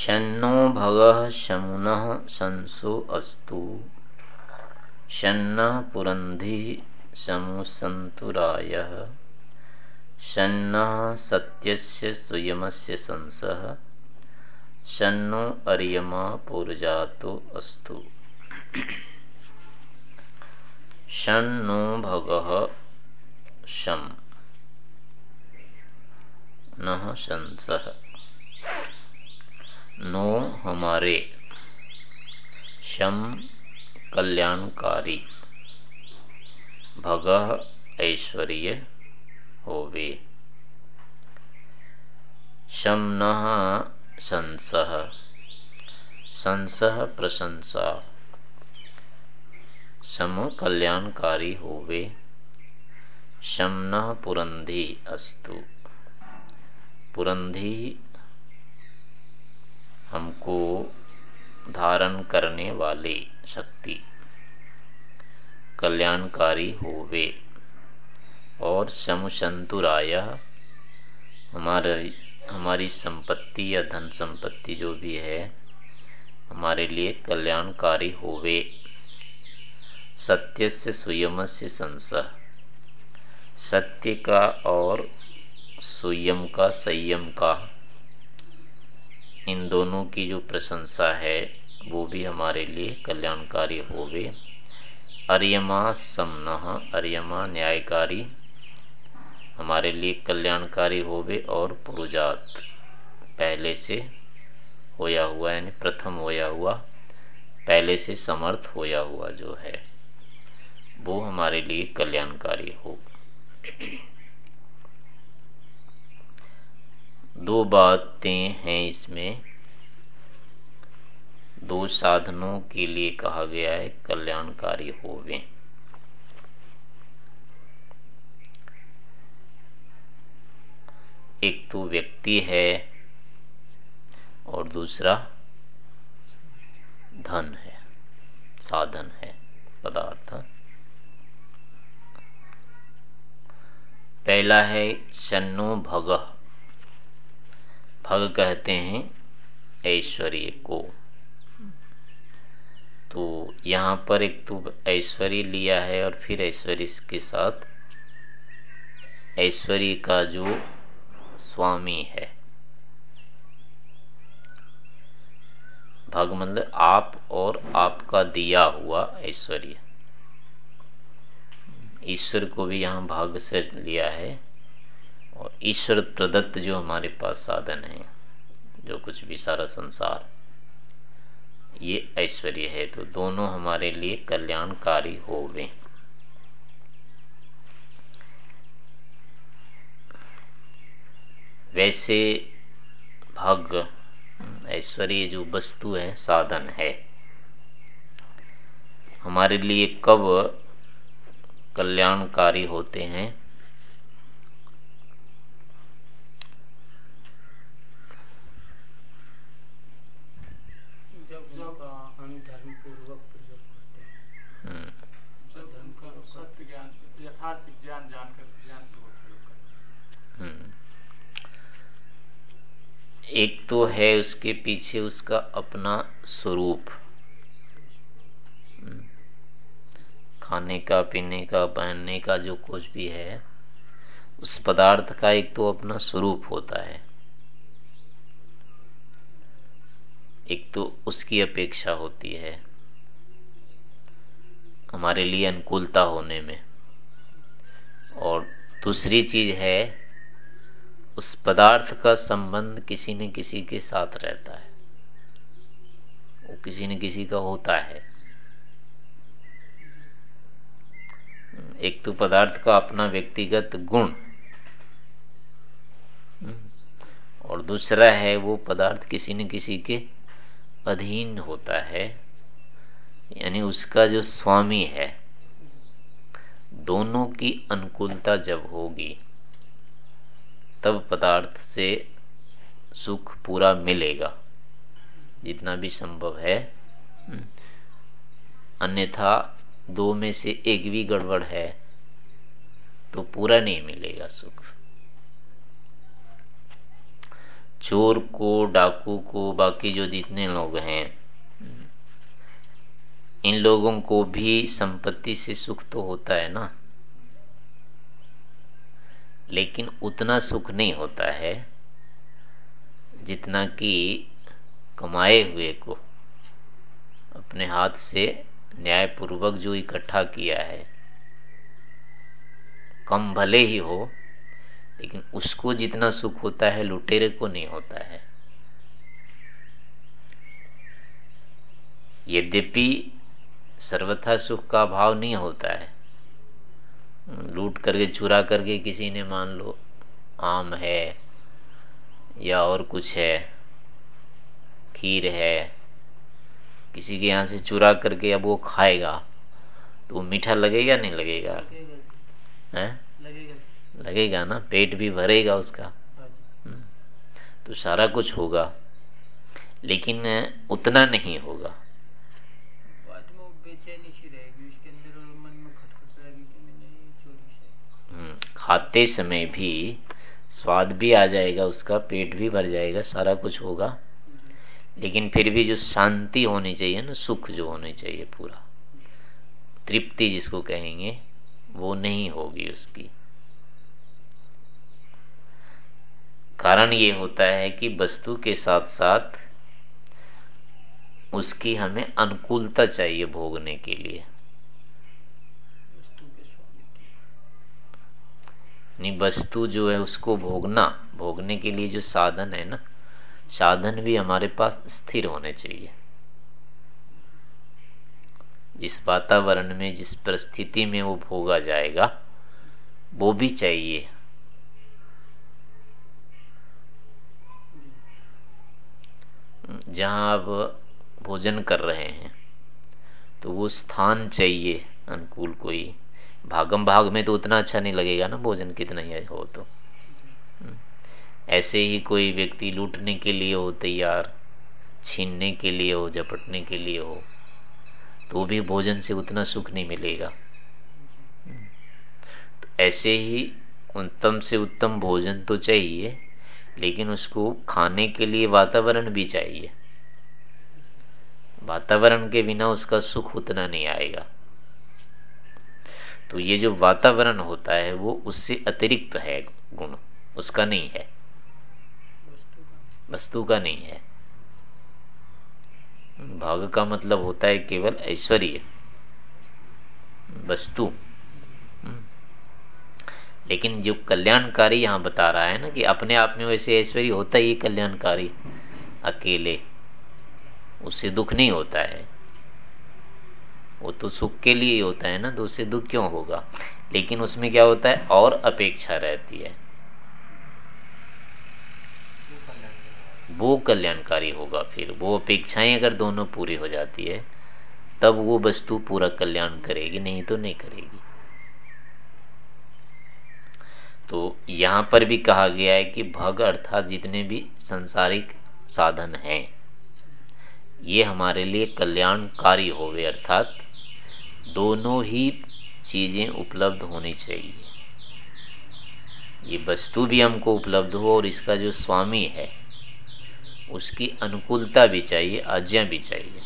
शन्नो भग शमुन शंसो अस्तु। शन्न पुरंधि समुसंतुराय शन्न सत्यस्य सुयमस्य संसः। शन्नो अर्यमा पूर्जातो अस्तु। शन्नो भगः शम। न शंसः नो हमारे। शम कल्याणकारी। भग ऐश्वर्य होवे। शम न संसह संसह प्रशंसा। सम कल्याणकारी होवे। शम न पुरंधी अस्तु। पुरंधी हमको धारण करने वाले शक्ति कल्याणकारी होवे। और समुशंतुराय हमारे, हमारी संपत्ति या धन संपत्ति जो भी है, हमारे लिए कल्याणकारी होवे। सत्य से सुयम से संसह सत्य का और सुयम का संयम का इन दोनों की जो प्रशंसा है, वो भी हमारे लिए कल्याणकारी होवे। अर्यमा समन, अर्यमा न्यायकारी, हमारे लिए कल्याणकारी होवे और पुरुजात। पहले से होया हुआ, यानी प्रथम होया हुआ, पहले से समर्थ होया हुआ जो है, वो हमारे लिए कल्याणकारी हो। दो बातें हैं इसमें। दो साधनों के लिए कहा गया है, कल्याणकारी होवे। एक तो व्यक्ति है और दूसरा धन है, साधन है, पदार्थ। पहला है शन्नो भग। भग कहते हैं ऐश्वर्य को। तो यहाँ पर एक तो ऐश्वर्य लिया है और फिर ऐश्वर्य के साथ ऐश्वर्य का जो स्वामी है। भग मतलब आप और आपका दिया हुआ ऐश्वर्य। ईश्वर को भी यहाँ भाग से लिया है। और ईश्वर प्रदत्त जो हमारे पास साधन है, जो कुछ भी सारा संसार, ये ऐश्वर्य है तो दोनों हमारे लिए कल्याणकारी हो गए। वैसे भाग ऐश्वर्य जो वस्तु है, साधन है, हमारे लिए कब कल्याणकारी होते हैं हम धर्म पूर्वक प्रयोग करते हैं हम्म। जब सत्य ज्ञान यथार्थ ज्ञान जानकर ज्ञान पूर्वक प्रयोग करते हैं हम्म। एक तो है उसके पीछे उसका अपना स्वरूप। हम्म। खाने का, पीने का, पहनने का जो कुछ भी है, उस पदार्थ का एक तो अपना स्वरूप होता है। एक तो उसकी अपेक्षा होती है हमारे लिए अनुकूलता होने में। और दूसरी चीज़ है उस पदार्थ का संबंध किसी न किसी के साथ रहता है। वो किसी न किसी का होता है। एक तो पदार्थ का अपना व्यक्तिगत गुण, और दूसरा है वो पदार्थ किसी न किसी के अधीन होता है। यानी उसका जो स्वामी है, दोनों की अनुकूलता जब होगी तब पदार्थ से सुख पूरा मिलेगा। जितना भी संभव है। हम्म। अन्यथा दो में से एक भी गड़बड़ है तो पूरा नहीं मिलेगा सुख। चोर को, डाकू को, बाकी जो जितने लोग हैं, इन लोगों को भी संपत्ति से सुख तो होता है ना। लेकिन उतना सुख नहीं होता है जितना कि कमाए हुए को। अपने हाथ से न्यायपूर्वक जो इकट्ठा किया है, कम भले ही हो, लेकिन उसको जितना सुख होता है, लुटेरे को नहीं होता है। यद्यपि सर्वथा सुख का भाव नहीं होता है लूट करके चुरा करके किसी ने मान लो आम है या और कुछ है खीर है किसी के यहाँ से चुरा करके अब वो खाएगा तो वो मीठा लगेगा नहीं लगेगा? है। लगेगा लगेगा ना? पेट भी भरेगा उसका। हाँ हम्म। तो सारा कुछ होगा लेकिन उतना नहीं होगा। खाते समय भी स्वाद भी आ जाएगा, उसका पेट भी भर जाएगा, सारा कुछ होगा। लेकिन फिर भी जो शांति होनी चाहिए ना, सुख जो होनी चाहिए पूरा, तृप्ति जिसको कहेंगे, वो नहीं होगी उसकी। कारण ये होता है कि वस्तु के साथ साथ उसकी हमें अनुकूलता चाहिए भोगने के लिए। नहीं वस्तु जो है उसको भोगना, भोगने के लिए जो साधन है ना, साधन भी हमारे पास स्थिर होने चाहिए। जिस वातावरण में, जिस परिस्थिति में वो भोगा जाएगा, वो भी चाहिए। जहाँ आप भोजन कर रहे हैं तो वो स्थान चाहिए, अनुकूल कोई भागम भाग में तो उतना अच्छा नहीं लगेगा ना भोजन कितना ही हो तो हम्म। ऐसे ही कोई व्यक्ति लूटने के लिए हो, तैयार, छीनने के लिए हो, झपटने के लिए हो तो भी भोजन से उतना सुख नहीं मिलेगा हम्म। तो ऐसे ही उत्तम से उत्तम भोजन तो चाहिए, लेकिन उसको खाने के लिए वातावरण भी चाहिए वातावरण के बिना उसका सुख उतना नहीं आएगा तो ये जो वातावरण होता है, वो उससे अतिरिक्त है गुण। उसका नहीं है। वस्तु का नहीं है। भाग का मतलब होता है केवल ऐश्वर्य। वस्तु। लेकिन जो कल्याणकारी यहाँ बता रहा है ना कि अपने आप में वैसे ऐश्वर्य होता ही कल्याणकारी। अकेले। उससे दुख नहीं होता है। वो तो सुख के लिए ही होता है ना तो उससे दुख क्यों होगा? लेकिन उसमें क्या होता है? और अपेक्षा रहती है। वो कल्याणकारी होगा फिर। वो अपेक्षाएँ अगर दोनों पूरी हो जाती है, तब वो वस्तु पूरा कल्याण करेगी, नहीं तो नहीं करेगी। तो यहाँ पर भी कहा गया है कि भग अर्थात जितने भी संसारिक साधन हैं, ये हमारे लिए कल्याणकारी होवे अर्थात दोनों ही चीज़ें उपलब्ध होनी चाहिए। ये वस्तु भी हमको उपलब्ध हो और इसका जो स्वामी है, उसकी अनुकूलता भी चाहिए, आज्ञा भी चाहिए।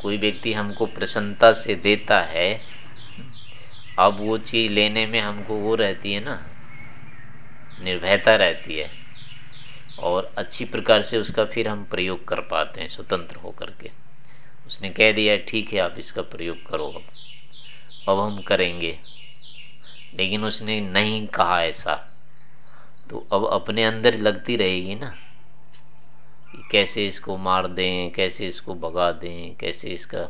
कोई व्यक्ति हमको प्रसन्नता से देता है, अब वो चीज़ लेने में हमको वो रहती है ना, निर्भयता रहती है। और अच्छी प्रकार से उसका फिर हम प्रयोग कर पाते हैं, स्वतंत्र होकर के। उसने कह दिया, ठीक है, आप इसका प्रयोग करो अब। अब हम करेंगे। लेकिन उसने, नहीं कहा ऐसा। तो अब अपने अंदर लगती रहेगी ना, कि कैसे इसको मार दें, कैसे इसको भगा दें, कैसे इसका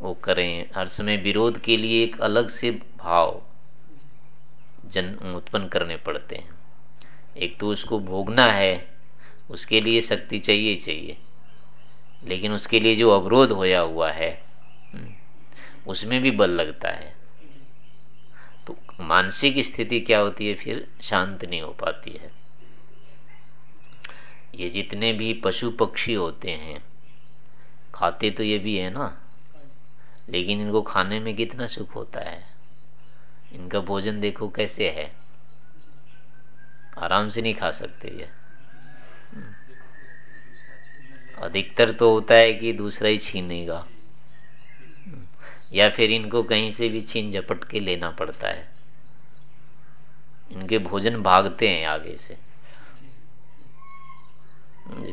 वो करें। हर समय विरोध के लिए एक अलग से भाव जन, उत्पन्न करने पड़ते हैं। एक तो उसको भोगना है उसके लिए शक्ति चाहिए चाहिए। लेकिन उसके लिए जो अवरोध होया हुआ है हम्म, उसमें भी बल लगता है। तो मानसिक स्थिति क्या होती है फिर शांत नहीं हो पाती है। ये जितने भी पशु पक्षी होते हैं खाते तो ये भी है ना लेकिन इनको खाने में कितना सुख होता है। इनका भोजन देखो कैसे है। आराम से नहीं खा सकते ये। अधिकतर तो होता है कि दूसरा ही छीनेगा। या फिर इनको कहीं से भी छीन झपट के लेना पड़ता है। इनके भोजन भागते हैं आगे से।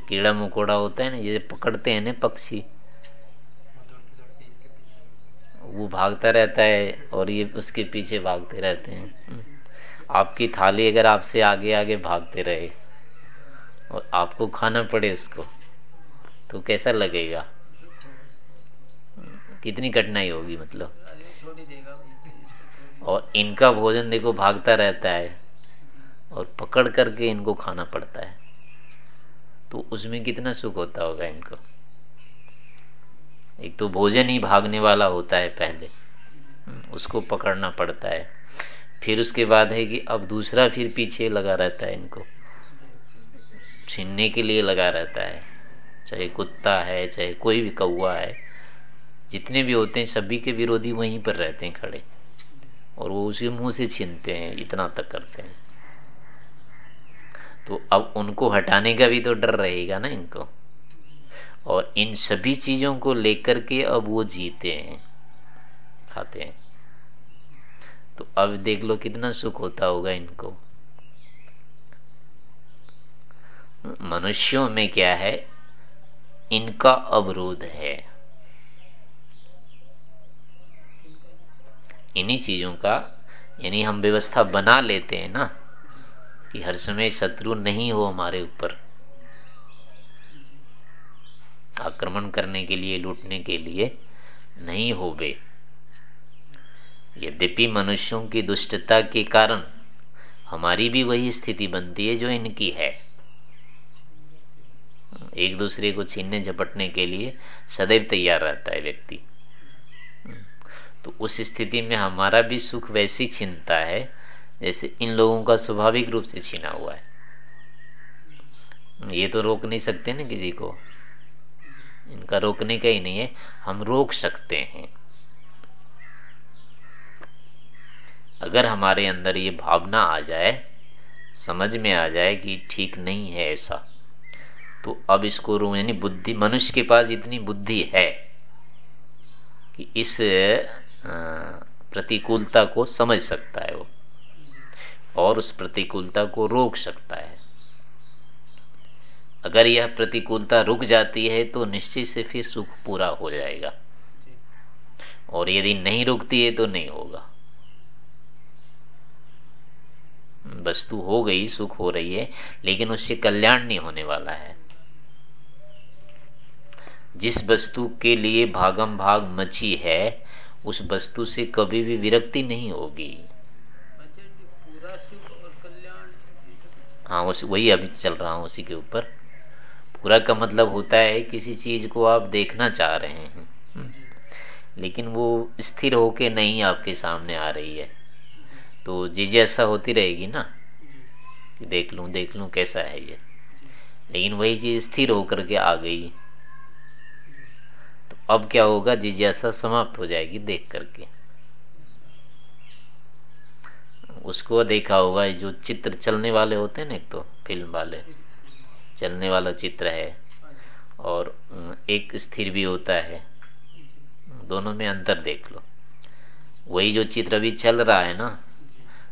कीड़ा मकोड़ा होता है ना, जैसे पकड़ते हैं ना पक्षी, वो भागता रहता है और ये उसके पीछे भागते रहते हैं। आपकी थाली अगर आपसे आगे आगे भागते रहे और आपको खाना पड़े उसको तो कैसा लगेगा? कितनी कठिनाई होगी मतलब? और इनका भोजन देखो भागता रहता है और पकड़ करके इनको खाना पड़ता है। तो उसमें कितना सुख होता होगा इनको? एक तो भोजन ही भागने वाला होता है पहले। उसको पकड़ना पड़ता है। फिर उसके बाद है कि अब दूसरा फिर पीछे लगा रहता है इनको। छीनने के लिए लगा रहता है। चाहे कुत्ता है, चाहे कोई भी कौआ है, जितने भी होते हैं, सभी के विरोधी वहीं पर रहते हैं खड़े। और वो उसी मुँह से छीनते हैं, इतना तक करते हैं। तो अब उनको हटाने का भी तो डर रहेगा ना इनको। और इन सभी चीज़ों को लेकर के अब वो जीते हैं, खाते हैं। तो अब देख लो कितना सुख होता होगा इनको। मनुष्यों में क्या है? इनका अवरोध है। इन्हीं चीज़ों का, यानी हम व्यवस्था बना लेते हैं ना, कि हर समय शत्रु नहीं हो हमारे ऊपर। आक्रमण करने के लिए, लूटने के लिए नहीं हो बे यद्यपि मनुष्यों की दुष्टता के कारण हमारी भी वही स्थिति बनती है जो इनकी है। एक दूसरे को छीनने, झपटने के लिए सदैव तैयार रहता है व्यक्ति। तो उस स्थिति में हमारा भी सुख वैसी छीनता है जैसे इन लोगों का स्वाभाविक रूप से छीना हुआ है। ये तो रोक नहीं सकते ना किसी को। इनका रोकने का ही नहीं है, हम रोक सकते हैं। अगर हमारे अंदर ये भावना आ जाए समझ में आ जाए कि ठीक नहीं है ऐसा तो अब इसको रो यानी बुद्धि मनुष्य के पास इतनी बुद्धि है कि इस प्रतिकूलता को समझ सकता है वो और उस प्रतिकूलता को रोक सकता है। अगर यह प्रतिकूलता रुक जाती है तो निश्चित से फिर सुख पूरा हो जाएगा और यदि नहीं रुकती है तो नहीं होगा। वस्तु हो गई, सुख हो रही है, लेकिन उससे कल्याण नहीं होने वाला है। जिस वस्तु के लिए भागम भाग मची है, उस वस्तु से कभी भी विरक्ति नहीं होगी। हाँ वही अभी चल रहा हूँ उसी के ऊपर। पूरा का मतलब होता है, किसी चीज़ को आप देखना चाह रहे हैं। हम्म। लेकिन वो स्थिर होके नहीं आपके सामने आ रही है। तो जिज्ञासा होती रहेगी ना? कि देख लूँ देख लूँ कैसा है ये। लेकिन वही चीज़ स्थिर होकर के आ गई। तो अब क्या होगा? जिज्ञासा समाप्त हो जाएगी देख करके। उसको देखा होगा, जो चित्र चलने वाले होते हैं ना एक तो फ़िल्म वाले। चलने वाला चित्र है। और एक स्थिर भी होता है। दोनों में अंतर देख लो। वही जो चित्र अभी चल रहा है ना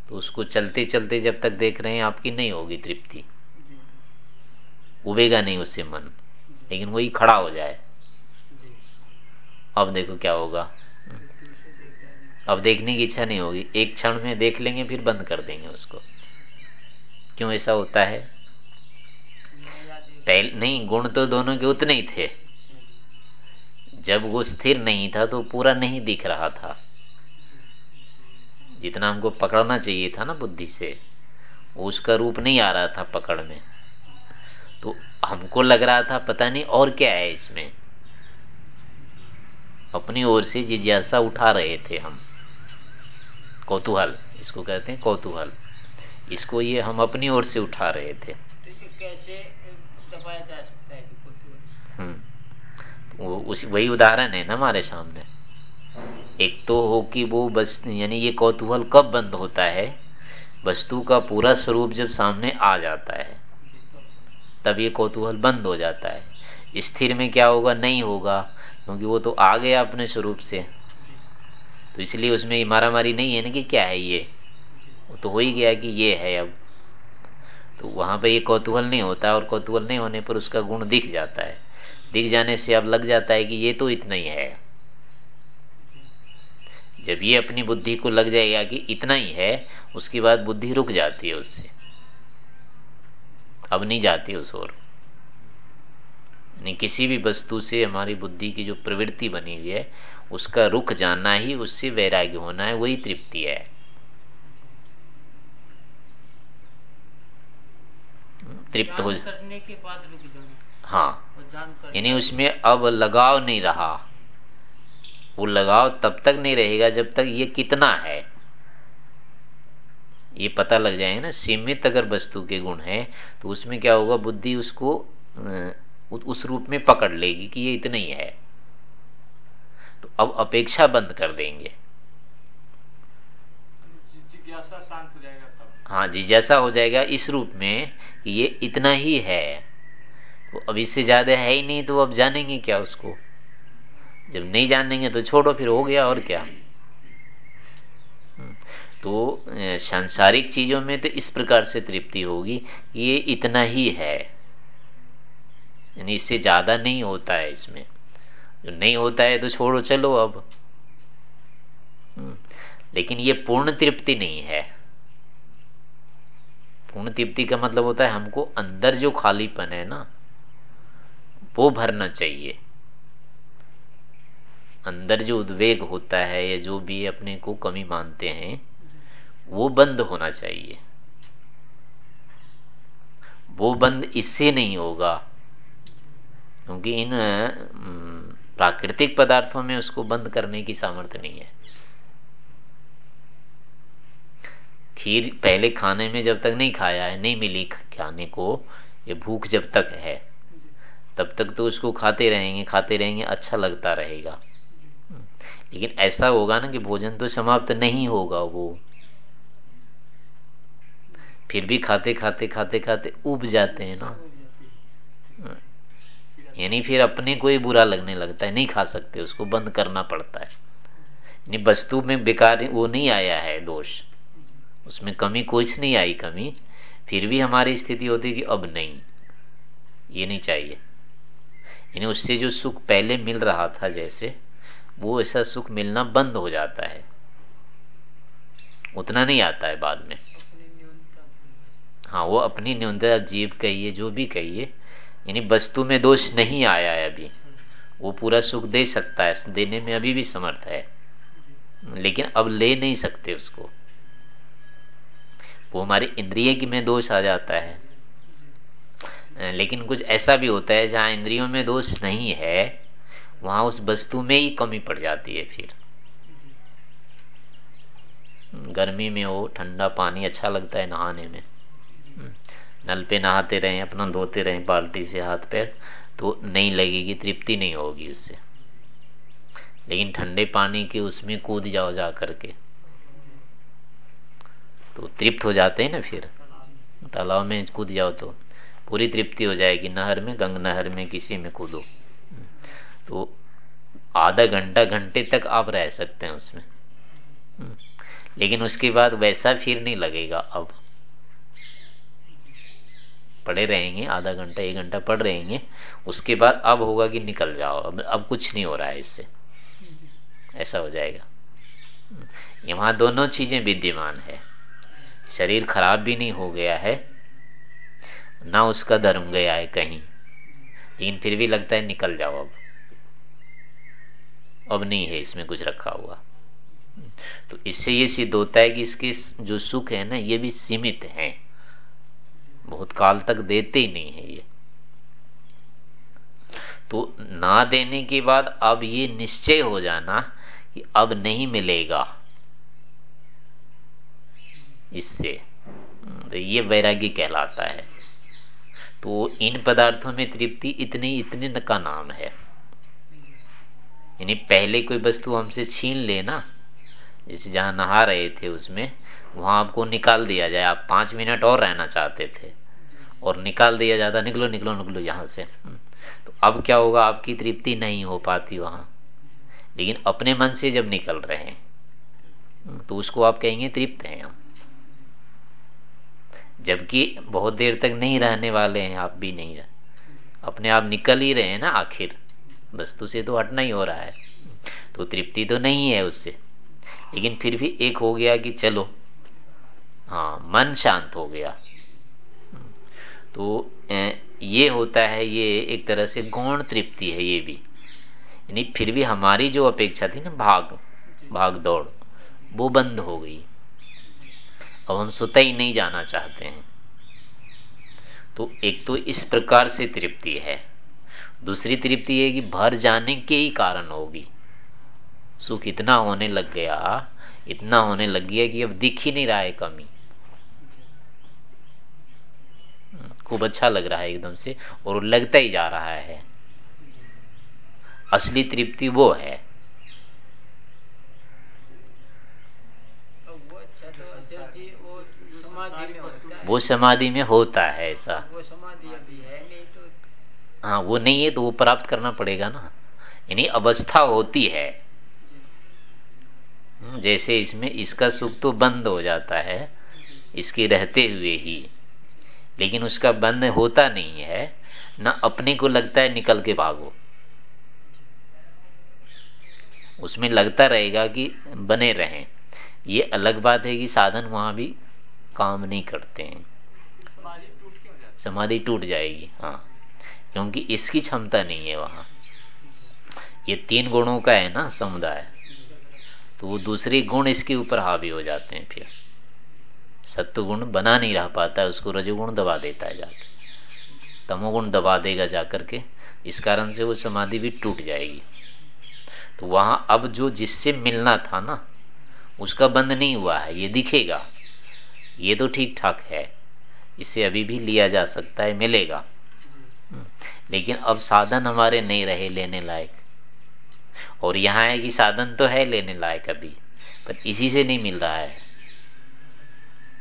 तो उसको चलते चलते जब तक देख रहे हैं, आपकी नहीं होगी तृप्ति। उबेगा नहीं उससे मन। लेकिन वही खड़ा हो जाए। अब देखो क्या होगा। अब देखने की इच्छा नहीं होगी। एक क्षण में देख लेंगे, फिर बंद कर देंगे उसको। क्यों ऐसा होता है? पहले, नहीं, गुण तो दोनों के उतने ही थे। जब वो स्थिर नहीं था तो पूरा नहीं दिख रहा था। जितना हमको पकड़ना चाहिए था ना बुद्धि से उसका रूप नहीं आ रहा था पकड़ में। तो हमको लग रहा था पता नहीं और क्या है इसमें। अपनी ओर से जिज्ञासा उठा रहे थे हम। कौतूहल इसको कहते हैं कौतूहल। इसको ये हम अपनी ओर से उठा रहे थे। तो कैसे दबाया जा सकता है हम्म वो उस वही उदाहरण है ना हमारे सामने। एक तो हो कि वो बस, यानी ये कौतूहल कब बंद होता है? वस्तु का पूरा स्वरूप जब सामने आ जाता है, तब ये कौतूहल बंद हो जाता है। स्थिर में क्या होगा? नहीं होगा, क्योंकि वो तो आ गया अपने स्वरूप से। तो इसलिए उसमें मारा मारी नहीं है ना कि क्या है ये? वो तो हो ही गया कि ये है अब। तो वहाँ पे ये कौतूहल नहीं होता और कौतूहल नहीं होने पर उसका गुण दिख जाता है। दिख जाने से अब लग जाता है कि ये तो इतना ही है। जब ये अपनी बुद्धि को लग जाएगा कि इतना ही है उसके बाद बुद्धि रुक जाती है उससे। अब नहीं जाती उस ओर। नहीं किसी भी वस्तु से हमारी बुद्धि की जो प्रवृत्ति बनी हुई है उसका रुख जाना ही उससे वैराग्य होना है वही तृप्ति है। तृप्त हो करने के बाद रुक हाँ यानी उसमें अब लगाव नहीं रहा। वो लगाव तब तक नहीं रहेगा जब तक ये कितना है। ये पता लग जाएगा ना सीमित अगर वस्तु के गुण है तो उसमें क्या होगा बुद्धि उसको उस रूप में पकड़ लेगी कि ये इतना ही है। तो अब अपेक्षा बंद कर देंगे। जिज्ञासा शांत हो जाएगा तब। हाँ जिज्ञासा हो जाएगा इस रूप में कि ये इतना ही है। तो अब इससे ज़्यादा है ही नहीं तो अब जानेंगे क्या उसको। जब नहीं जानेंगे तो छोड़ो, फिर हो गया और क्या? तो सांसारिक चीज़ों में तो इस प्रकार से तृप्ति होगी ये इतना ही है। यानी इससे ज़्यादा नहीं होता है इसमें। जो नहीं होता है तो छोड़ो, चलो अब। लेकिन ये पूर्ण तृप्ति नहीं है। पूर्ण तृप्ति का मतलब होता है हमको अंदर जो खालीपन है ना, वो भरना चाहिए। अंदर जो उद्वेग होता है या जो भी अपने को कमी मानते हैं, वो बंद होना चाहिए। वो बंद इससे नहीं होगा, क्योंकि इन प्राकृतिक पदार्थों में उसको बंद करने की सामर्थ्य नहीं है। खीर पहले खाने में जब तक नहीं खाया है, नहीं मिली खाने को, ये भूख जब तक है, तब तक तो उसको खाते रहेंगे खाते रहेंगे अच्छा लगता रहेगा। लेकिन ऐसा होगा ना कि भोजन तो समाप्त नहीं होगा वो। फिर भी खाते खाते खाते खाते उब जाते हैं ना। यानी फिर अपने को ही बुरा लगने लगता है, नहीं खा सकते, उसको बंद करना पड़ता है। यानी वस्तु में बेकार वो नहीं आया है, दोष। उसमें कमी कुछ नहीं आई कमी, फिर भी हमारी स्थिति होती कि अब नहीं, ये नहीं चाहिए। यानी उससे जो सुख पहले मिल रहा था जैसे वो ऐसा सुख मिलना बंद हो जाता है। उतना नहीं आता है बाद में। हाँ वो अपनी न्यूनता जीव कहिए, जो भी कहिए, यानी वस्तु में दोष नहीं आया है अभी। वो पूरा सुख दे सकता है, देने में अभी भी समर्थ है। लेकिन अब ले नहीं सकते उसको। वो हमारे इंद्रिय की में दोष आ जाता है। लेकिन कुछ ऐसा भी होता है जहाँ इंद्रियों में दोष नहीं है वहाँ उस वस्तु में ही कमी पड़ जाती है फिर। गर्मी में हो, ठंडा पानी अच्छा लगता है नहाने में। नल पे नहाते रहे, अपना धोते रहे, बाल्टी से हाथ पैर तो नहीं लगेगी, तृप्ति नहीं होगी उससे। लेकिन ठंडे पानी के उसमें कूद जाओ जा करके। तो तृप्त हो जाते हैं ना फिर। तालाब में कूद जाओ तो पूरी तृप्ति हो जाएगी। नहर में, गंग नहर में किसी में कूदो। तो आधा घंटा, घंटे तक आप रह सकते हैं उसमें। लेकिन उसके बाद वैसा फिर नहीं लगेगा अब। पड़े रहेंगे, आधा घंटा, एक घंटा पढ़ रहेंगे। उसके बाद अब होगा कि निकल जाओ। अब अब कुछ नहीं हो रहा है इससे। ऐसा हो जाएगा। यहाँ दोनों चीज़ें विद्यमान है। शरीर खराब भी नहीं हो गया है, ना उसका धर्म गया है कहीं। लेकिन फिर भी लगता है निकल जाओ अब। अब नहीं है, इसमें कुछ रखा हुआ। तो इससे ये सिद्ध होता है कि इसके जो सुख है ना, ये भी सीमित है। बहुत काल तक देते ही नहीं है ये। तो ना देने के बाद अब ये निश्चय हो जाना कि अब नहीं मिलेगा। इससे तो ये वैराग्य कहलाता है। तो इन पदार्थों में तृप्ति इतनी, इतने का नाम है। यानी पहले कोई वस्तु हमसे छीन लेना, जैसे जहाँ नहा रहे थे उसमें, वहाँ आपको निकाल दिया जाए। आप पाँच मिनट और रहना चाहते थे और निकाल दिया जाता, निकलो निकलो निकलो यहाँ से। तो अब क्या होगा? आपकी तृप्ति नहीं हो पाती वहाँ। लेकिन अपने मन से जब निकल रहे हैं तो उसको आप कहेंगे तृप्त हैं हम। जबकि बहुत देर तक नहीं रहने वाले हैं, आप भी नहीं रह अपने आप निकल ही रहे हैं ना आखिर। वस्तु से तो हटना ही हो रहा है। तो तृप्ति तो नहीं है उससे। लेकिन फिर भी एक हो गया कि चलो। हाँ मन शांत हो गया। तो ये होता है, ये एक तरह से गौण तृप्ति है ये भी। यानी फिर भी हमारी जो अपेक्षा थी ना, भाग भाग दौड़, वो बंद हो गई। अब हम सुता ही नहीं जाना चाहते हैं। तो एक तो इस प्रकार से तृप्ति है। दूसरी तृप्ति ये कि भर जाने के ही कारण होगी। सुख इतना होने लग गया, इतना होने लग गया कि अब दिख ही नहीं रहा है कमी। खूब अच्छा लग रहा है एकदम से, और लगता ही जा रहा है। असली तृप्ति वो है। वो समाधि में होता है ऐसा। वो समाधि है। हाँ वो नहीं है तो वो प्राप्त करना पड़ेगा ना। यानी अवस्था होती है। हम्म, जैसे इसमें इसका सुख तो बंद हो जाता है इसके रहते हुए ही। लेकिन उसका बंद होता नहीं है ना अपने को लगता है निकल के भागो। उसमें लगता रहेगा कि बने रहें। ये अलग बात है कि साधन वहाँ भी काम नहीं करते हैं। समाधि टूट जाएगी हाँ। क्योंकि इसकी क्षमता नहीं है वहाँ। ये तीन गुणों का है ना समुदाय। तो वो दूसरे गुण इसके ऊपर हावी हो जाते हैं फिर। सत्य गुण बना नहीं रह पाता है उसको रजोगुण दबा देता है जाके। तमोगुण दबा देगा जाकर के, इस कारण से वो समाधि भी टूट जाएगी। तो वहाँ अब जो जिससे मिलना था ना, उसका बंद नहीं हुआ है, ये दिखेगा। ये तो ठीक ठाक है। इससे अभी भी लिया जा सकता है, मिलेगा। लेकिन अब साधन हमारे नहीं रहे लेने लायक। और यहाँ है कि साधन तो है लेने लायक अभी पर इसी से नहीं मिल रहा है।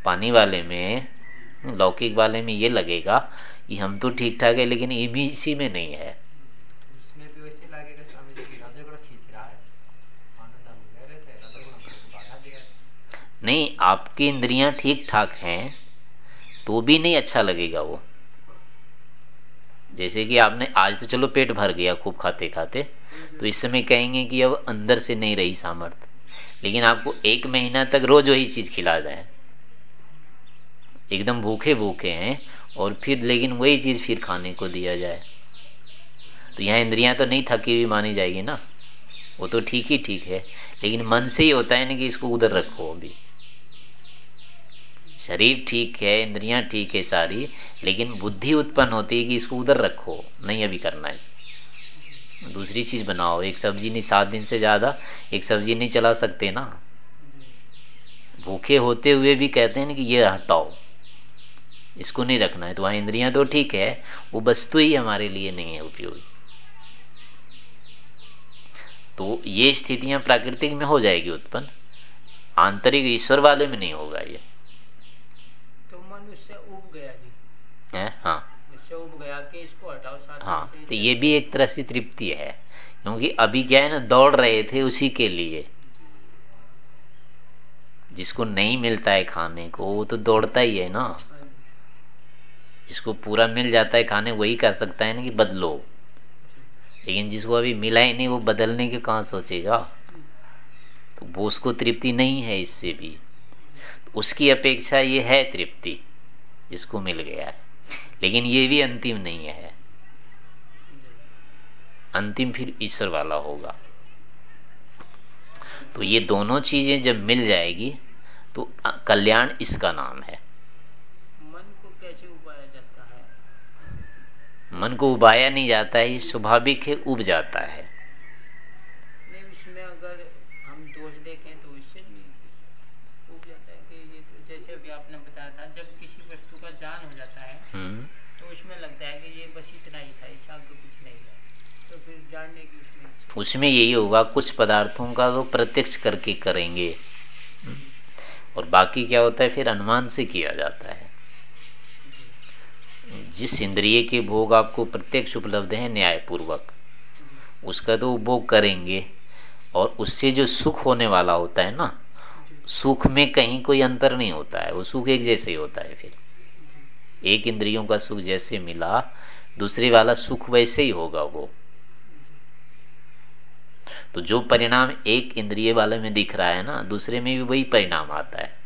पानी वाले में लौकिक वाले में ये लगेगा कि हम तो ठीक ठाक है लेकिन इसी में नहीं है। है। नहीं आपकी इंद्रियाँ ठीक ठाक हैं तो भी नहीं अच्छा लगेगा वो। जैसे कि आपने, आज तो चलो पेट भर गया खूब खाते खाते तो इस समय कहेंगे कि अब अंदर से नहीं रही सामर्थ्य लेकिन आपको एक महीना तक रोज वही चीज़ खिला जाए एकदम भूखे भूखे हैं, और फिर, लेकिन वही चीज़ फिर खाने को दिया जाए। तो यहाँ इंद्रियाँ तो नहीं थकी हुई मानी जाएगी ना? वो तो ठीक ही ठीक है। लेकिन मन से ही होता है ना कि इसको उधर रखो अभी। शरीर ठीक है, इंद्रियाँ ठीक है सारी, लेकिन बुद्धि उत्पन्न होती है कि इसको उधर रखो, नहीं अभी करना है दूसरी चीज़ बनाओ, एक सब्ज़ी नहीं, सात दिन से ज़्यादा एक सब्ज़ी नहीं चला सकते ना। भूखे होते हुए भी कहते हैं कि ये हटाओ, इसको नहीं रखना है तो वहाँ इंद्रियाँ तो ठीक है, वो वस्तु ही हमारे लिए नहीं है उपयोगी। तो ये स्थितियाँ प्राकृतिक में हो जाएगी उत्पन्न, आंतरिक ईश्वर वाले में नहीं होगा ये मनुष्य उब गया जी है? हाँ। हाँ तो ये भी एक तरह से तृप्ति है, क्योंकि अभी क्या है ना, दौड़ रहे थे उसी के लिए। जिसको नहीं मिलता है खाने को, वो तो दौड़ता ही है ना। जिसको पूरा मिल जाता है खाने, वही कह सकता है ना कि बदलो। लेकिन जिसको अभी मिला ही नहीं, वो बदलने के कहा सोचेगा? तो वो उसको तृप्ति नहीं है इससे भी। तो उसकी अपेक्षा ये है तृप्ति, जिसको मिल गया है। लेकिन ये भी अंतिम नहीं है। अंतिम फिर ईश्वर वाला होगा। तो ये दोनों चीज़ें जब मिल जाएगी तो कल्याण इसका नाम है। मन को कैसे उबाया जाता है? मन को उबाया नहीं जाता है ये स्वाभाविक है उब जाता है नहीं उसमें अगर हम दोष देखें तो इससे भी उब जाता है कि ये तो जैसे अभी आपने बताया था जब किसी वस्तु का जान हो जाता है हम्म। तो उसमें लगता है कि ये बस इतना ही था इससे आगे कुछ नहीं है तो फिर जानने की उसमें। यही होगा कुछ पदार्थों का तो प्रत्यक्ष करके करेंगे। और बाकी क्या होता है फिर अनुमान से किया जाता है। जिस इंद्रिय के भोग आपको प्रत्यक्ष उपलब्ध है न्यायपूर्वक उसका तो उपभोग करेंगे। और उससे जो सुख होने वाला होता है ना सुख में कहीं कोई अंतर नहीं होता है वो सुख एक जैसे ही होता है फिर। एक इंद्रियों का सुख जैसे मिला दूसरे वाला सुख वैसे ही होगा वो। तो जो परिणाम एक इंद्रिय वाले में दिख रहा है ना, दूसरे में भी वही परिणाम आता है।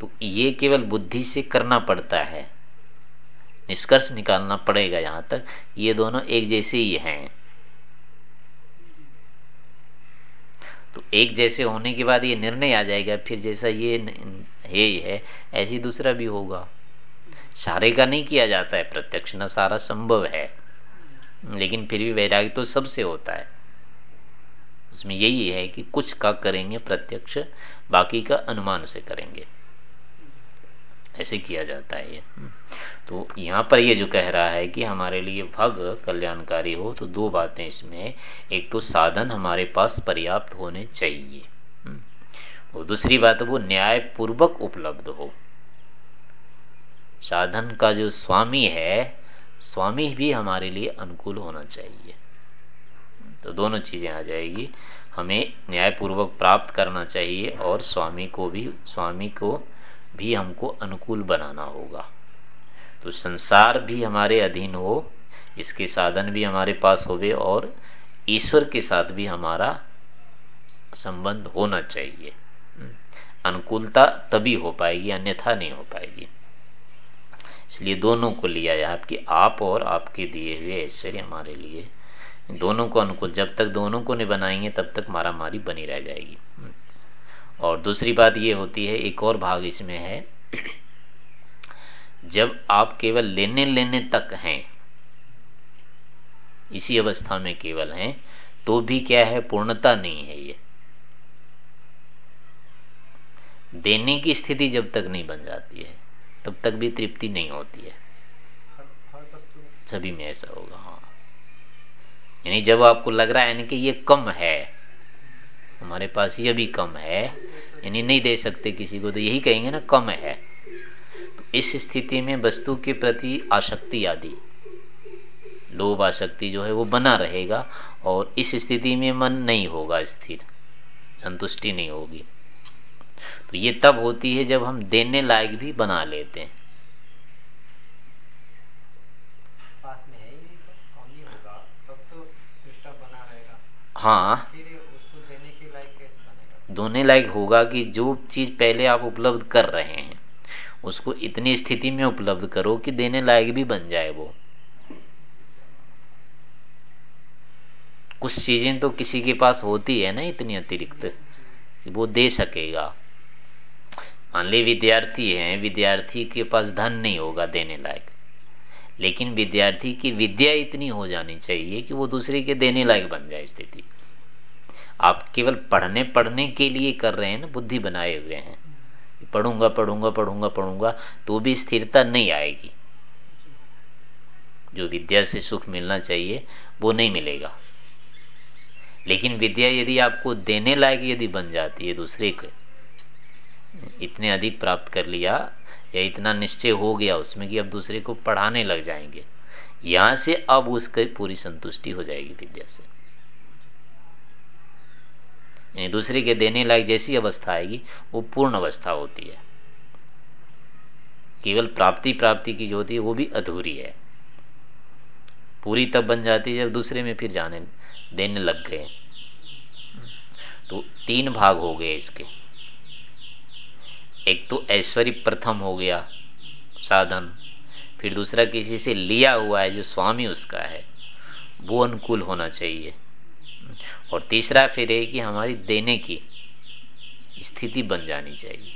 तो ये केवल बुद्धि से करना पड़ता है। निष्कर्ष निकालना पड़ेगा यहाँ तक। ये दोनों एक जैसे ही हैं। तो एक जैसे होने के बाद ये निर्णय आ जाएगा, फिर जैसा ये है है, ऐसी दूसरा भी होगा। सारे का नहीं किया जाता है, प्रत्यक्ष न सारा संभव है। लेकिन फिर भी वैराग्य तो सबसे होता है। उसमें यही है कि कुछ का करेंगे प्रत्यक्ष, बाकी का अनुमान से करेंगे। ऐसे किया जाता है ये। तो यहाँ पर ये जो कह रहा है कि हमारे लिए भग कल्याणकारी हो तो दो बातें इसमें। एक तो साधन हमारे पास पर्याप्त होने चाहिए। और दूसरी बात, वो न्याय पूर्वक उपलब्ध हो। साधन का जो स्वामी है, स्वामी भी हमारे लिए अनुकूल होना चाहिए। तो दोनों चीज़ें आ जाएगी। हमें न्यायपूर्वक प्राप्त करना चाहिए और स्वामी को भी, स्वामी को भी हमको अनुकूल बनाना होगा। तो संसार भी हमारे अधीन हो, इसके साधन भी हमारे पास होवे और ईश्वर के साथ भी हमारा संबंध होना चाहिए। अनुकूलता तभी हो पाएगी, अन्यथा नहीं हो पाएगी। इसलिए दोनों को लिया है, आपकी, आप और आपके दिए हुए ऐश्वर्य हमारे लिए। दोनों को अनुकूल। जब तक दोनों को नहीं बनाएँगे तब तक मारा मारी बनी रह जाएगी। और दूसरी बात ये होती है एक और भाग इसमें है। जब आप केवल लेने लेने तक हैं इसी अवस्था में केवल हैं तो भी क्या है? पूर्णता नहीं है ये। देने की स्थिति जब तक नहीं बन जाती है तब तक भी तृप्ति नहीं होती है। सभी में ऐसा होगा हाँ। यानी जब आपको लग रहा है यानी कि ये कम है, हमारे पास ये भी कम है, यानी नहीं दे सकते किसी को तो यही कहेंगे ना कम है। तो इस स्थिति में वस्तु के प्रति आसक्ति आदि, लोभ आसक्ति जो है वो बना रहेगा और इस स्थिति में मन नहीं होगा स्थिर, संतुष्टि नहीं होगी। तो ये तब होती है जब हम देने लायक भी बना लेते हैं पास में है ही नहीं तो कौन ही होगा तब तो रिश्ता बना रहेगा हाँ। दोने लायक होगा कि जो चीज़ पहले आप उपलब्ध कर रहे हैं उसको इतनी स्थिति में उपलब्ध करो कि देने लायक भी बन जाए वो। कुछ चीज़ें तो किसी के पास होती है ना इतनी अतिरिक्त कि वो दे सकेगा। मान ली विद्यार्थी है विद्यार्थी के पास धन नहीं होगा देने लायक। लेकिन विद्यार्थी की विद्या इतनी हो जानी चाहिए कि वो दूसरे के देने लायक बन जाए स्थिति। आप केवल पढ़ने पढ़ने के लिए कर रहे हैं ना, बुद्धि बनाए हुए हैं। पढ़ूँगा पढ़ूँगा पढ़ूँगा पढ़ूँगा तो भी स्थिरता नहीं आएगी। जो विद्या से सुख मिलना चाहिए, वो नहीं मिलेगा। लेकिन विद्या यदि आपको देने लायक यदि बन जाती है दूसरे को इतने अधिक प्राप्त कर लिया या इतना निश्चय हो गया उसमें कि अब दूसरे को पढ़ाने लग जाएँगे। यहाँ से अब उसकी पूरी संतुष्टि हो जाएगी विद्या से। दूसरे के देने लायक जैसी अवस्था आएगी, वो पूर्ण अवस्था होती है। केवल प्राप्ति प्राप्ति की जो होती है, वो भी अधूरी है। पूरी तब बन जाती है जब दूसरे में फिर जाने, देने लग गए। तो तीन भाग हो गए इसके। एक तो ऐश्वर्य प्रथम हो गया साधन, फिर दूसरा किसी से लिया हुआ है जो स्वामी उसका है, वो अनुकूल होना चाहिए। और तीसरा फिर है कि हमारी देने की स्थिति बन जानी चाहिए।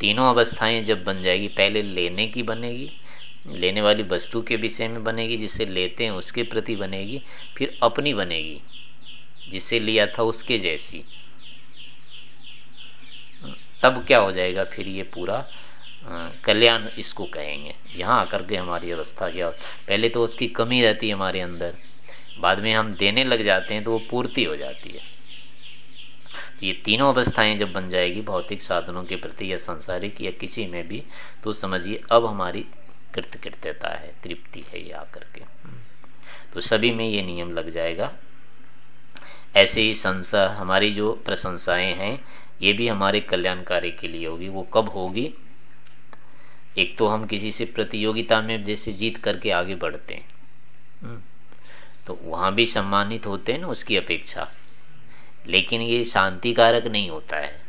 तीनों अवस्थाएँ जब बन जाएगी, पहले लेने की बनेगी, लेने वाली वस्तु के विषय में बनेगी जिससे लेते हैं उसके प्रति बनेगी, फिर अपनी बनेगी जिससे लिया था उसके जैसी। तब क्या हो जाएगा फिर ये पूरा कल्याण इसको कहेंगे। यहाँ आकर के हमारी अवस्था क्या पहले तो उसकी कमी रहती है हमारे अंदर। बाद में हम देने लग जाते हैं तो वो पूर्ति हो जाती है। तो ये तीनों अवस्थाएँ जब बन जाएगी, भौतिक साधनों के प्रति या संसारिक या किसी में भी तो समझिए अब हमारी कृतकृत्यता है, तृप्ति है ये आकर के। तो सभी में ये नियम लग जाएगा। ऐसे ही संसा हमारी जो प्रशंसाएँ हैं ये भी हमारे कल्याणकारी के लिए होगी वो कब होगी? एक तो हम किसी से प्रतियोगिता में जैसे जीत करके आगे बढ़ते हैं। हम्म, तो वहाँ भी सम्मानित होते हैं ना उसकी अपेक्षा। लेकिन ये शांतिकारक नहीं होता है।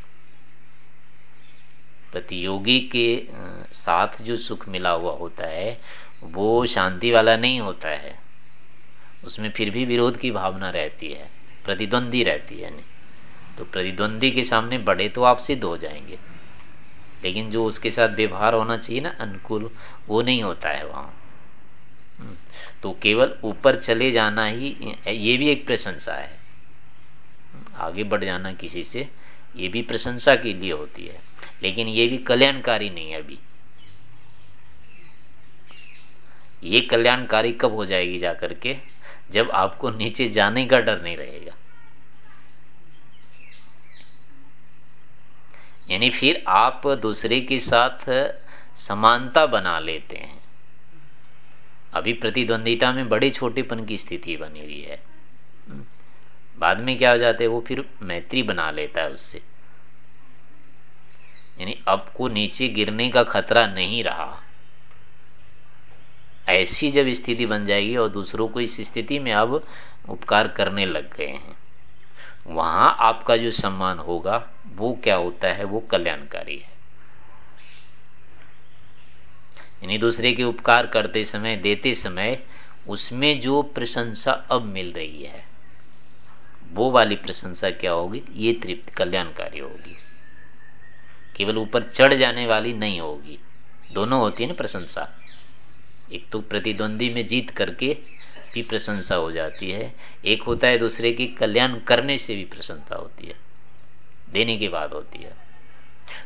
प्रतियोगी के साथ जो सुख मिला हुआ होता है वो शांति वाला नहीं होता है। उसमें फिर भी विरोध की भावना रहती है प्रतिद्वंदी रहती है। नहीं तो प्रतिद्वंदी के सामने बड़े तो आप सिद्ध हो जाएँगे। लेकिन जो उसके साथ व्यवहार होना चाहिए ना अनुकूल वो नहीं होता है वहाँ। हम्म, तो केवल ऊपर चले जाना ही ये भी एक प्रशंसा है। आगे बढ़ जाना किसी से ये भी प्रशंसा के लिए होती है। लेकिन ये भी कल्याणकारी नहीं है अभी। ये कल्याणकारी कब हो जाएगी जाकर के? जब आपको नीचे जाने का डर नहीं रहेगा। यानी फिर आप दूसरे के साथ समानता बना लेते हैं। अभी प्रतिद्वंदिता में बड़े छोटेपन की स्थिति बनी हुई है। बाद में क्या हो जाता है, वो फिर मैत्री बना लेता है उससे। यानी अब को नीचे गिरने का खतरा नहीं रहा। ऐसी जब स्थिति बन जाएगी और दूसरों को इस स्थिति में अब उपकार करने लग गए हैं। वहाँ आपका जो सम्मान होगा, वो क्या होता है? वो कल्याणकारी है। यानी दूसरे के उपकार करते समय, देते समय, उसमें जो प्रशंसा अब मिल रही है, वो वाली प्रशंसा क्या होगी? ये तृप्त कल्याणकारी होगी। केवल ऊपर चढ़ जाने वाली नहीं होगी। दोनों होती है ना प्रशंसा। एक तो प्रतिद्वंदी में जीत करके भी प्रशंसा हो जाती है। एक होता है दूसरे की कल्याण करने से भी प्रशंसा होती है। देने के बाद होती है।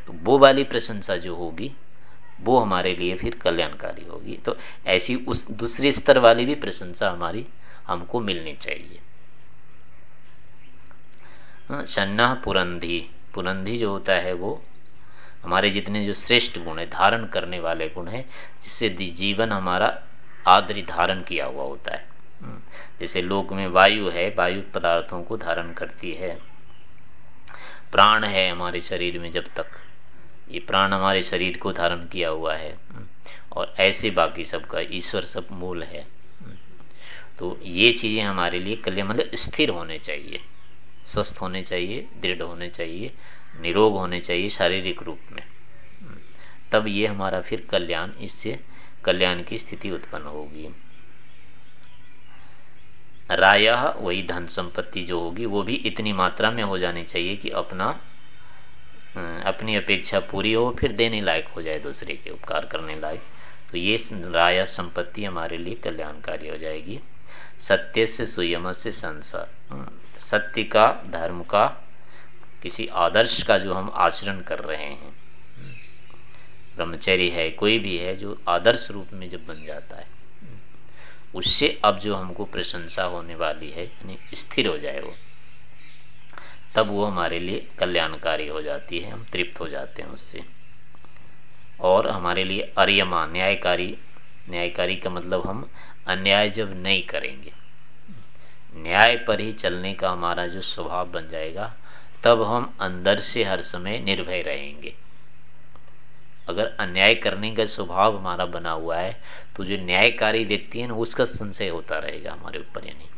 तो वो वाली प्रशंसा जो होगी वो हमारे लिए फिर कल्याणकारी होगी। तो ऐसी उस दूसरे स्तर वाली भी प्रशंसा हमारी हमको मिलनी चाहिए। हाँ, सन्ना पुरंधी पुरंधी जो होता है वो हमारे जितने जो श्रेष्ठ गुण है धारण करने वाले गुण है जिससे जीवन हमारा आदरी धारण किया हुआ होता है। जैसे लोक में वायु है, वायु पदार्थों को धारण करती है। प्राण है हमारे शरीर में जब तक। ये प्राण हमारे शरीर को धारण किया हुआ है। और ऐसे बाकी सबका ईश्वर सब मूल है। तो ये चीज़ें हमारे लिए कल्याण मतलब स्थिर होने चाहिए। स्वस्थ होने चाहिए, दृढ़ होने चाहिए, निरोग होने चाहिए शारीरिक रूप में। तब ये हमारा फिर कल्याण, इससे कल्याण की स्थिति उत्पन्न होगी। राय, वही धन संपत्ति जो होगी, वो भी इतनी मात्रा में हो जानी चाहिए कि अपना अपनी अपेक्षा पूरी हो, फिर देने लायक हो जाए, दूसरे के उपकार करने लायक। तो ये राय संपत्ति हमारे लिए कल्याणकारी हो जाएगी। सत्य से सुयम से संसार। सत्य का, धर्म का, किसी आदर्श का जो हम आचरण कर रहे हैं। ब्रह्मचर्य है, कोई भी है, जो आदर्श रूप में जब बन जाता है। उससे अब जो हमको प्रशंसा होने वाली है, यानी स्थिर हो जाए वो, तब वो हमारे लिए कल्याणकारी हो जाती है, हम तृप्त हो जाते हैं उससे। और हमारे लिए अर्यमा न्यायकारी न्यायकारी का मतलब हम अन्याय जब नहीं करेंगे, न्याय पर ही चलने का हमारा जो स्वभाव बन जाएगा, तब हम अंदर से हर समय निर्भय रहेंगे। अगर अन्याय करने का स्वभाव हमारा बना हुआ है तो जो न्यायकारी व्यक्ति है ना उसका संशय होता रहेगा हमारे ऊपर, यानी।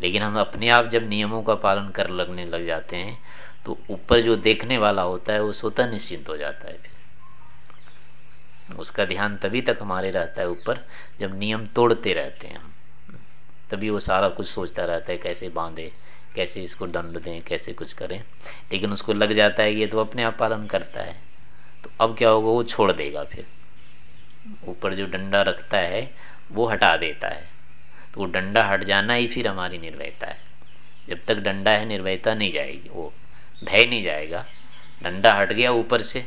लेकिन हम अपने आप जब नियमों का पालन कर लगने लग जाते हैं तो ऊपर जो देखने वाला होता है, वो स्वतः निश्चिंत हो जाता है फिर। उसका ध्यान तभी तक हमारे रहता है ऊपर, जब नियम तोड़ते रहते हैं हम। तभी वो सारा कुछ सोचता रहता है, कैसे बांधे, कैसे इसको दंड दें, कैसे कुछ करें। लेकिन उसको लग जाता है ये तो अपने आप पालन करता है। तो अब क्या होगा, वो छोड़ देगा फिर। ऊपर जो डंडा रखता है, वो हटा देता है। तो वो डंडा हट जाना ही फिर हमारी निर्भयता है। जब तक डंडा है, निर्भयता नहीं जाएगी, वो भय नहीं जाएगा। डंडा हट गया ऊपर से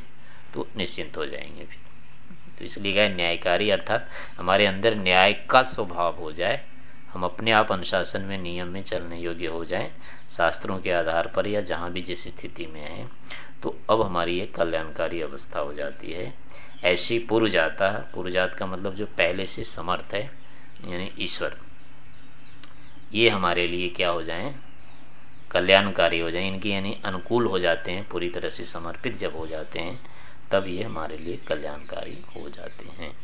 तो निश्चिंत हो जाएँगे फिर। तो इसलिए क्या न्यायकारी अर्थात हमारे अंदर न्याय का स्वभाव हो जाए हम अपने आप अनुशासन में, नियम में चलने योग्य हो जाएँ, शास्त्रों के आधार पर या जहाँ भी जिस स्थिति में है तो अब हमारी एक कल्याणकारी अवस्था हो जाती है। ऐसी पूर्व जाता पूर्व जात का मतलब जो पहले से समर्थ है, यानी ईश्वर। ये हमारे लिए क्या हो जाए? कल्याणकारी हो जाए। इनकी यानी अनुकूल हो जाते हैं, पूरी तरह से समर्पित जब हो जाते हैं, तब ये हमारे लिए कल्याणकारी हो जाते हैं।